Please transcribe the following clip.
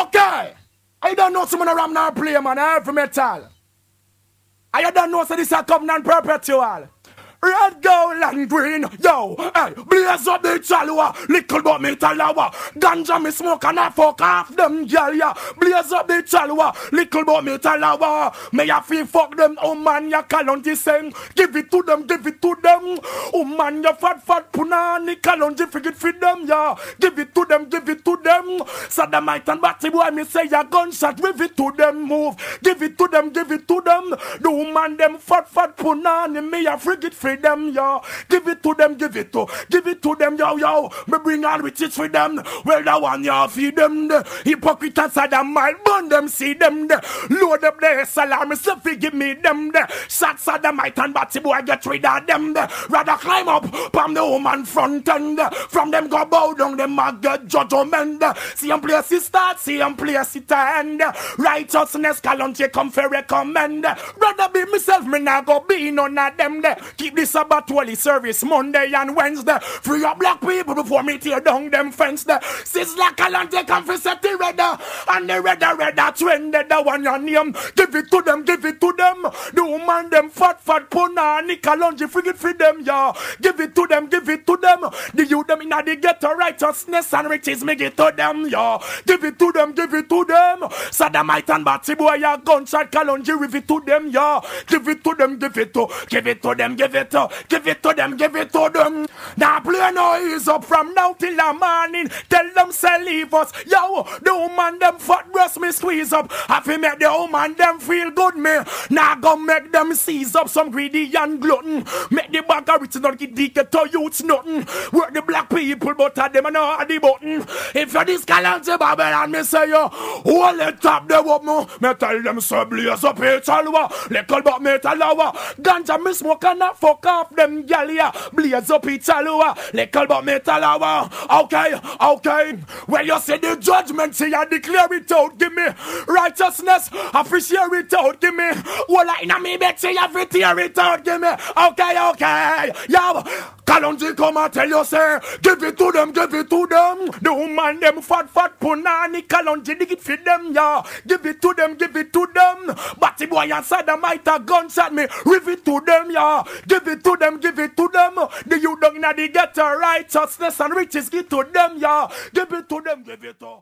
Okay. I don't know someone around now play, man. I have metal. I don't know so this is a covenant perpetual. Red, gold, and green, yo, hey, blaze up the chalua, little but me talawa, ganja me smoke and I fuck off them gal, yeah, blaze up the chalua, little but me talawa, may I feel fuck them, oh man, ya kalonji sing, give it to them, give it to them, oh man, ya fat fat punani, kalonji forget for them, yeah, give it to them, give it to them, Saddamite and Batty boy, me say ya gunshot, give it to them, move, give it to them, give it to them, the woman them fat fat punani, me a forget for them, yo. Give it to them, give it to, give it to them, yo, yo. Me bring all riches for them. Well, the one you feed them, the hypocrite and them might burn them, see them, the load up their salary, so give me them, the shots of the might and batty boy get rid of them, the rather climb up from the woman front end, from them go bow down, them a get judgment. See them place start, see them place it end. Righteousness, Kalonji come for recommend. Rather be myself, me now go be none of them, the keep this Sabbath holy service Monday and Wednesday. Free up black people before me tear down them fence there. sis Sizzla Kalonji come for set the redder. And the redder redder trend the one your name. Give it to them, give it them. The woman them fat fat punani Kalonji forget for them, yeah. Give it to them, give it to them. The youth them in the ghetto righteousness and riches me give to them, yeah. Give it to them, give it to them. Saddamite and Batsy boy, yeah. Gunshot Kalonji, give it to them, yeah. Give it to them, give it to, give it to them, give it to. Give it to them, give it to them. Now play noise up from now till the morning. Tell them say leave us. Yo, the woman them fat breast me squeeze up. Have to make the woman them feel good me. Now go make them seize up some greedy and glutton. Make the bag of rich not get get to youths nothing. Work the black people but at them and not the button. If you're this galante Babylon, me say yo, hold it top the mo. Me tell them so blaze up a chalwa. Lekal but me talawa. Ganja me smoke and not fuck off them gal ya. Blaze up each alua. Lekal but me talawa. Okay, okay. When you say the judgment, see I declare it out. Give me righteousness. Appreciate it out. Give me. Well, I know me bet say you tear it out. Give me. Okay, okay. Yo. Kalonji come and tell you say Give it to them, give it to them The woman them fat fat punani Kalonji dig it for them yeah Give it to them, give it to them Batty boy inside the might a gunshot me Riv it to them yeah Give it to them, give it to them The you don't know the ghetto righteousness and riches give to them yeah Give it to them, give it to